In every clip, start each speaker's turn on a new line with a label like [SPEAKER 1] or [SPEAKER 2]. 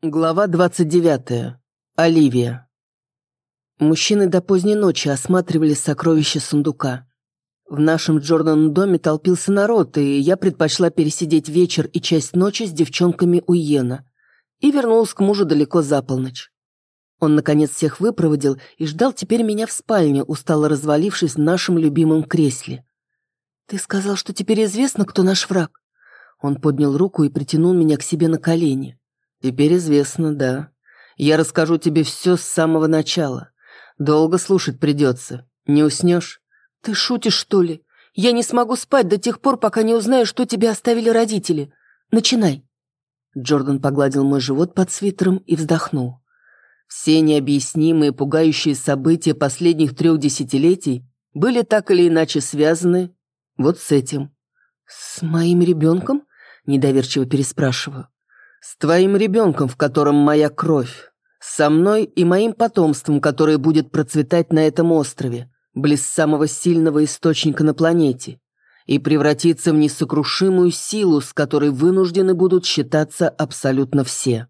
[SPEAKER 1] Глава 29. Оливия. Мужчины до поздней ночи осматривали сокровища сундука. В нашем Джордан доме толпился народ, и я предпочла пересидеть вечер и часть ночи с девчонками у Йена. И вернулась к мужу далеко за полночь. Он, наконец, всех выпроводил и ждал теперь меня в спальне, устало развалившись в нашем любимом кресле. «Ты сказал, что теперь известно, кто наш враг?» Он поднял руку и притянул меня к себе на колени. «Теперь известно, да. Я расскажу тебе все с самого начала. Долго слушать придется. Не уснешь?» «Ты шутишь, что ли? Я не смогу спать до тех пор, пока не узнаю, что тебе оставили родители. Начинай». Джордан погладил мой живот под свитером и вздохнул. Все необъяснимые, пугающие события последних трех десятилетий были так или иначе связаны вот с этим. «С моим ребенком?» – недоверчиво переспрашиваю. С твоим ребенком, в котором моя кровь. Со мной и моим потомством, которое будет процветать на этом острове, близ самого сильного источника на планете, и превратиться в несокрушимую силу, с которой вынуждены будут считаться абсолютно все.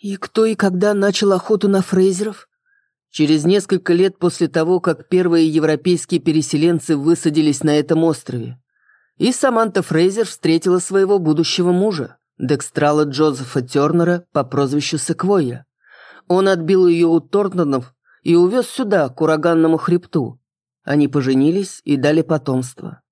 [SPEAKER 1] И кто и когда начал охоту на фрейзеров? Через несколько лет после того, как первые европейские переселенцы высадились на этом острове. И Саманта Фрейзер встретила своего будущего мужа. Декстрала Джозефа Тернера по прозвищу Секвойя. Он отбил ее у Тортонов и увез сюда, к ураганному хребту. Они поженились и дали потомство.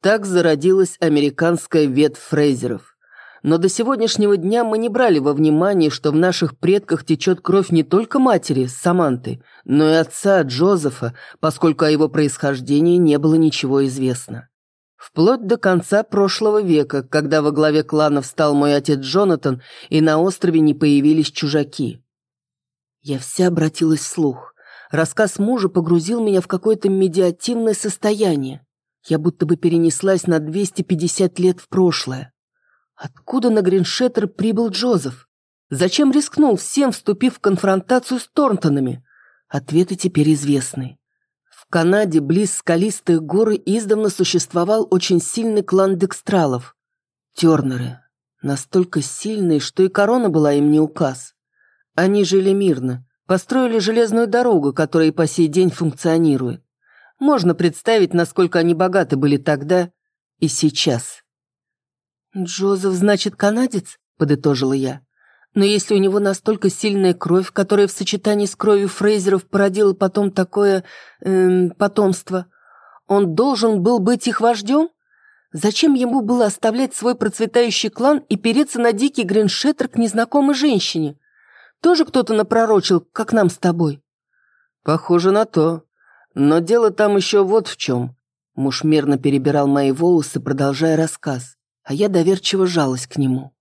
[SPEAKER 1] Так зародилась американская ветвь Фрейзеров. Но до сегодняшнего дня мы не брали во внимание, что в наших предках течет кровь не только матери, Саманты, но и отца Джозефа, поскольку о его происхождении не было ничего известно. Вплоть до конца прошлого века, когда во главе клана встал мой отец Джонатан, и на острове не появились чужаки. Я вся обратилась вслух. Рассказ мужа погрузил меня в какое-то медиативное состояние. Я будто бы перенеслась на 250 лет в прошлое. Откуда на Гриншеттер прибыл Джозеф? Зачем рискнул всем, вступив в конфронтацию с Торнтонами? Ответы теперь известны. Канаде, близ скалистых гор, издавна существовал очень сильный клан декстралов. Тернеры. Настолько сильные, что и корона была им не указ. Они жили мирно, построили железную дорогу, которая и по сей день функционирует. Можно представить, насколько они богаты были тогда и сейчас. «Джозеф, значит, канадец?» – подытожила я. Но если у него настолько сильная кровь, которая в сочетании с кровью Фрейзеров породила потом такое... Эм, потомство, он должен был быть их вождем? Зачем ему было оставлять свой процветающий клан и переться на дикий Гриншеттер к незнакомой женщине? Тоже кто-то напророчил, как нам с тобой? Похоже на то. Но дело там еще вот в чем. Муж мерно перебирал мои волосы, продолжая рассказ, а я доверчиво жалась к нему.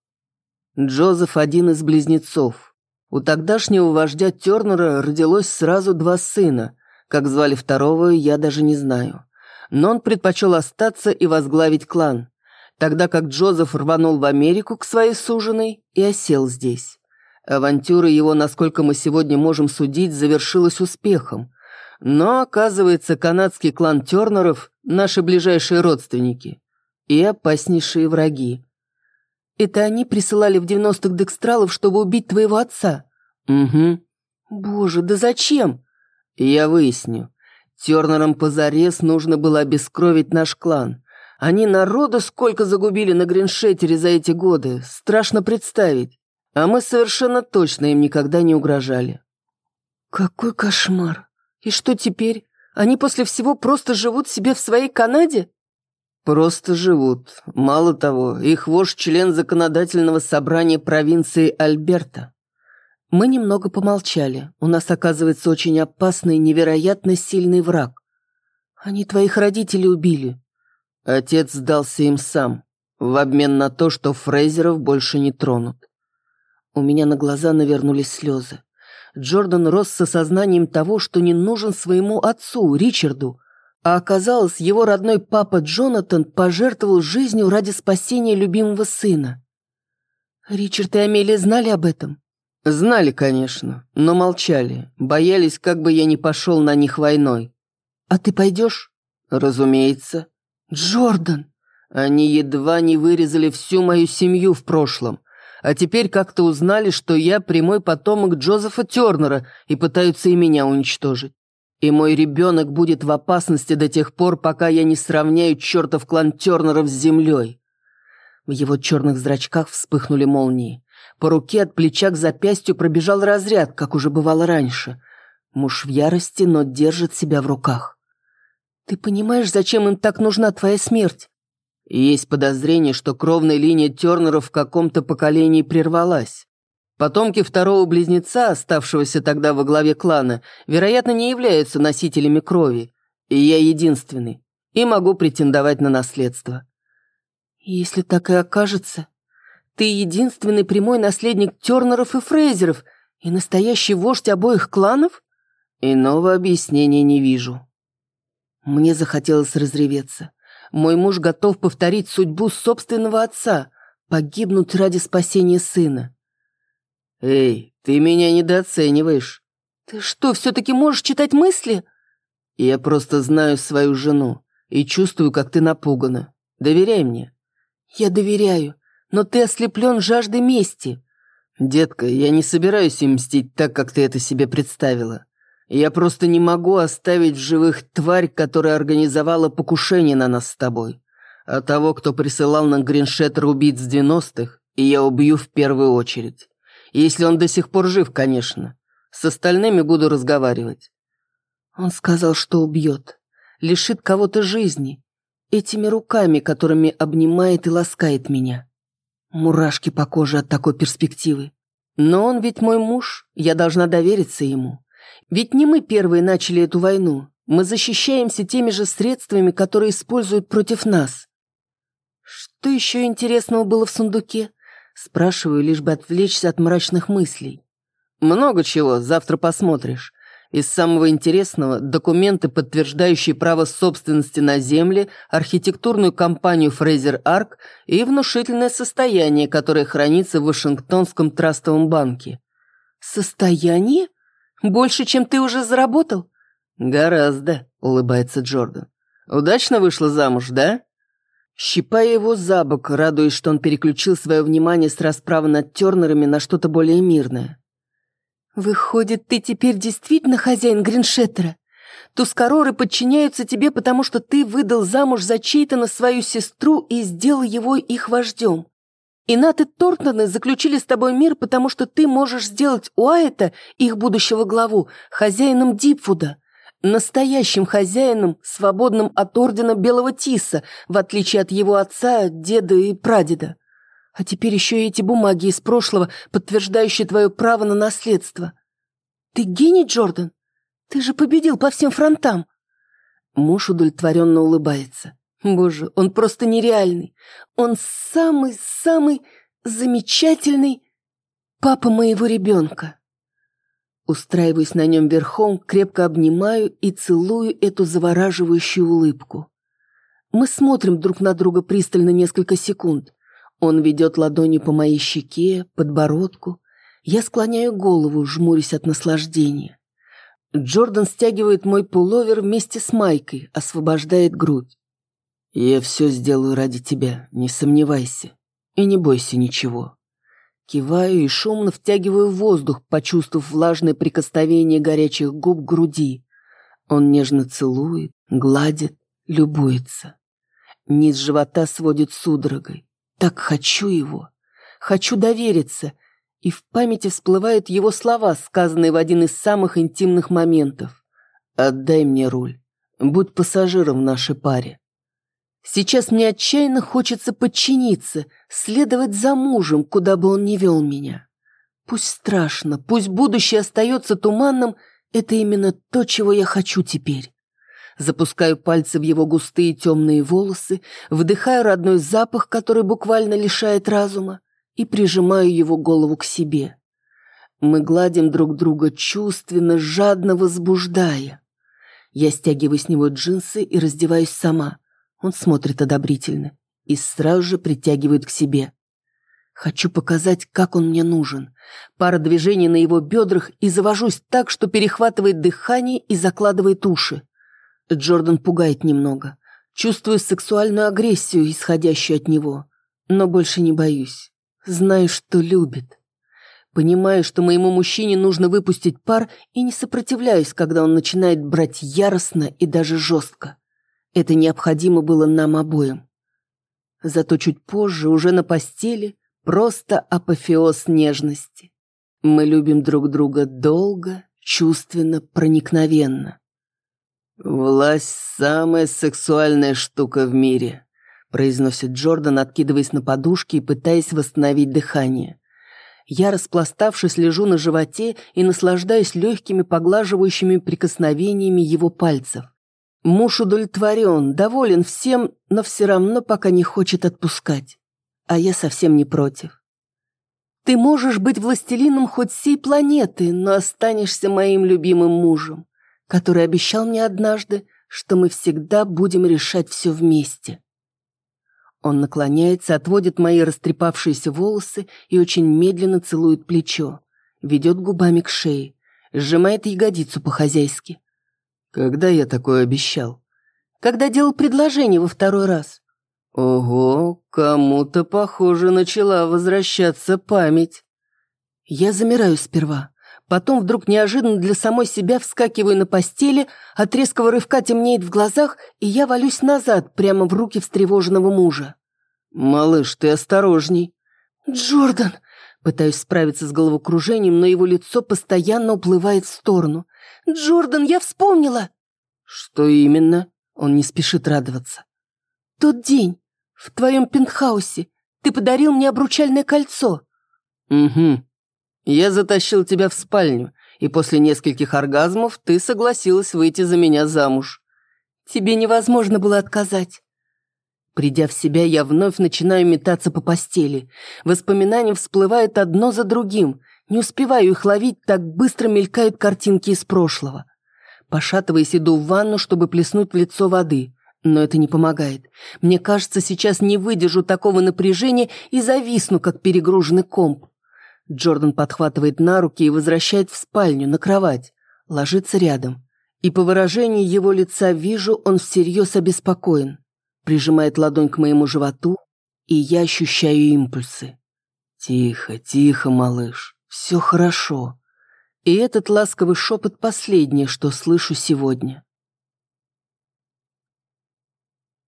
[SPEAKER 1] Джозеф один из близнецов. У тогдашнего вождя Тернера родилось сразу два сына. Как звали второго, я даже не знаю. Но он предпочел остаться и возглавить клан, тогда как Джозеф рванул в Америку к своей суженой и осел здесь. Авантюра его, насколько мы сегодня можем судить, завершилась успехом. Но, оказывается, канадский клан Тернеров – наши ближайшие родственники и опаснейшие враги. Это они присылали в девяностых декстралов, чтобы убить твоего отца?» «Угу». «Боже, да зачем?» «Я выясню. Тернерам позарез нужно было обескровить наш клан. Они народу сколько загубили на Гриншеттере за эти годы, страшно представить. А мы совершенно точно им никогда не угрожали». «Какой кошмар! И что теперь? Они после всего просто живут себе в своей Канаде?» Просто живут. Мало того, их вождь – член законодательного собрания провинции Альберта. Мы немного помолчали. У нас, оказывается, очень опасный, невероятно сильный враг. Они твоих родителей убили. Отец сдался им сам, в обмен на то, что Фрейзеров больше не тронут. У меня на глаза навернулись слезы. Джордан рос с осознанием того, что не нужен своему отцу, Ричарду, а оказалось, его родной папа Джонатан пожертвовал жизнью ради спасения любимого сына. Ричард и Амелия знали об этом? Знали, конечно, но молчали, боялись, как бы я не пошел на них войной. А ты пойдешь? Разумеется. Джордан! Они едва не вырезали всю мою семью в прошлом. а теперь как-то узнали, что я прямой потомок Джозефа Тернера и пытаются и меня уничтожить. И мой ребенок будет в опасности до тех пор, пока я не сравняю чертов клан Тернеров с землей. В его черных зрачках вспыхнули молнии. По руке от плеча к запястью пробежал разряд, как уже бывало раньше. Муж в ярости, но держит себя в руках. «Ты понимаешь, зачем им так нужна твоя смерть?» Есть подозрение, что кровная линия Тернеров в каком-то поколении прервалась. Потомки второго близнеца, оставшегося тогда во главе клана, вероятно, не являются носителями крови. И я единственный. И могу претендовать на наследство. Если так и окажется, ты единственный прямой наследник Тернеров и Фрейзеров и настоящий вождь обоих кланов? Иного объяснения не вижу. Мне захотелось разреветься. Мой муж готов повторить судьбу собственного отца, погибнуть ради спасения сына. «Эй, ты меня недооцениваешь». «Ты что, все-таки можешь читать мысли?» «Я просто знаю свою жену и чувствую, как ты напугана. Доверяй мне». «Я доверяю, но ты ослеплен жаждой мести». «Детка, я не собираюсь им мстить так, как ты это себе представила. Я просто не могу оставить в живых тварь, которая организовала покушение на нас с тобой. А того, кто присылал на Гриншеттер убийц с 90-х, и я убью в первую очередь. Если он до сих пор жив, конечно. С остальными буду разговаривать. Он сказал, что убьет. Лишит кого-то жизни. Этими руками, которыми обнимает и ласкает меня. Мурашки по коже от такой перспективы. Но он ведь мой муж, я должна довериться ему. Ведь не мы первые начали эту войну. Мы защищаемся теми же средствами, которые используют против нас. Что еще интересного было в сундуке? Спрашиваю, лишь бы отвлечься от мрачных мыслей. Много чего, завтра посмотришь. Из самого интересного – документы, подтверждающие право собственности на земли, архитектурную компанию Фрейзер Арк и внушительное состояние, которое хранится в Вашингтонском трастовом банке. Состояние? Больше, чем ты уже заработал?» «Гораздо», — улыбается Джордан. «Удачно вышла замуж, да?» Щипая его за бок, радуясь, что он переключил свое внимание с расправы над Тернерами на что-то более мирное. «Выходит, ты теперь действительно хозяин Гриншеттера? Тускароры подчиняются тебе, потому что ты выдал замуж за Чейтана свою сестру и сделал его их вождем. И Нат и Тортоны заключили с тобой мир, потому что ты можешь сделать Уайта, их будущего главу, хозяином Дипфуда, настоящим хозяином, свободным от ордена Белого Тиса, в отличие от его отца, деда и прадеда. А теперь еще и эти бумаги из прошлого, подтверждающие твое право на наследство. Ты гений, Джордан? Ты же победил по всем фронтам. Муж удовлетворенно улыбается. Боже, он просто нереальный. Он самый-самый замечательный папа моего ребенка. Устраиваюсь на нем верхом, крепко обнимаю и целую эту завораживающую улыбку. Мы смотрим друг на друга пристально несколько секунд. Он ведет ладони по моей щеке, подбородку. Я склоняю голову, жмурясь от наслаждения. Джордан стягивает мой пуловер вместе с майкой, освобождает грудь. «Я все сделаю ради тебя, не сомневайся. И не бойся ничего». Киваю и шумно втягиваю воздух, почувствовав влажное прикосновение горячих губ к груди. Он нежно целует, гладит, любуется. Низ живота сводит судорогой. Так хочу его. Хочу довериться. И в памяти всплывают его слова, сказанные в один из самых интимных моментов. «Отдай мне руль. Будь пассажиром в нашей паре. Сейчас мне отчаянно хочется подчиниться, следовать за мужем, куда бы он ни вел меня. Пусть страшно, пусть будущее остается туманным, это именно то, чего я хочу теперь. Запускаю пальцы в его густые темные волосы, вдыхаю родной запах, который буквально лишает разума, и прижимаю его голову к себе. Мы гладим друг друга чувственно, жадно возбуждая. Я стягиваю с него джинсы и раздеваюсь сама. Он смотрит одобрительно и сразу же притягивает к себе. Хочу показать, как он мне нужен. Пара движений на его бедрах и завожусь так, что перехватывает дыхание и закладывает уши. Джордан пугает немного. Чувствую сексуальную агрессию, исходящую от него. Но больше не боюсь. Знаю, что любит. Понимаю, что моему мужчине нужно выпустить пар и не сопротивляюсь, когда он начинает брать яростно и даже жестко. Это необходимо было нам обоим. Зато чуть позже, уже на постели, просто апофеоз нежности. Мы любим друг друга долго, чувственно, проникновенно. «Власть – самая сексуальная штука в мире», – произносит Джордан, откидываясь на подушки и пытаясь восстановить дыхание. Я, распластавшись, лежу на животе и наслаждаюсь легкими поглаживающими прикосновениями его пальцев. Муж удовлетворен, доволен всем, но все равно пока не хочет отпускать. А я совсем не против. Ты можешь быть властелином хоть всей планеты, но останешься моим любимым мужем который обещал мне однажды, что мы всегда будем решать все вместе. Он наклоняется, отводит мои растрепавшиеся волосы и очень медленно целует плечо, ведет губами к шее, сжимает ягодицу по-хозяйски. Когда я такое обещал? Когда делал предложение во второй раз. Ого, кому-то, похоже, начала возвращаться память. Я замираю сперва, Потом вдруг неожиданно для самой себя вскакиваю на постели, от резкого рывка темнеет в глазах, и я валюсь назад, прямо в руки встревоженного мужа. «Малыш, ты осторожней». «Джордан!» Пытаюсь справиться с головокружением, но его лицо постоянно уплывает в сторону. «Джордан, я вспомнила!» «Что именно?» Он не спешит радоваться. «Тот день, в твоем пентхаусе, ты подарил мне обручальное кольцо». «Угу», я затащил тебя в спальню, и после нескольких оргазмов ты согласилась выйти за меня замуж. Тебе невозможно было отказать. Придя в себя, я вновь начинаю метаться по постели. Воспоминания всплывают одно за другим. Не успеваю их ловить, так быстро мелькают картинки из прошлого. Пошатываясь, иду в ванну, чтобы плеснуть в лицо воды. Но это не помогает. Мне кажется, сейчас не выдержу такого напряжения и зависну, как перегруженный комп. Джордан подхватывает на руки и возвращает в спальню, на кровать. Ложится рядом. И по выражению его лица вижу, он всерьез обеспокоен. Прижимает ладонь к моему животу, и я ощущаю импульсы. «Тихо, тихо, малыш, все хорошо». И этот ласковый шепот последнее, что слышу сегодня.